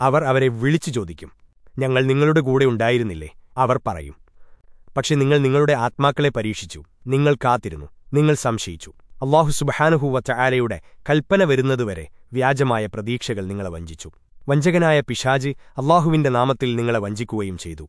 അവർ അവരെ വിളിച്ചു ചോദിക്കും. ഞങ്ങൾ നിങ്ങളുടെ കൂടെ ഉണ്ടായിരുന്നില്ലേ? അവർ പറയും. പക്ഷെ നിങ്ങൾ നിങ്ങളുടെ ആത്മാക്കളെ പരീക്ഷിച്ചു. നിങ്ങൾ കാത്തിരുന്നു. നിങ്ങൾ സംശയിച്ചു. അള്ളാഹു സുബഹാനുഹൂവച്ച ആലയുടെ കൽപ്പന വരുന്നതുവരെ വ്യാജമായ പ്രതീക്ഷകൾ നിങ്ങളെ വഞ്ചിച്ചു. വഞ്ചകനായ പിശാജ് അള്ളാഹുവിന്റെ നാമത്തിൽ നിങ്ങളെ വഞ്ചിക്കുകയും ചെയ്തു.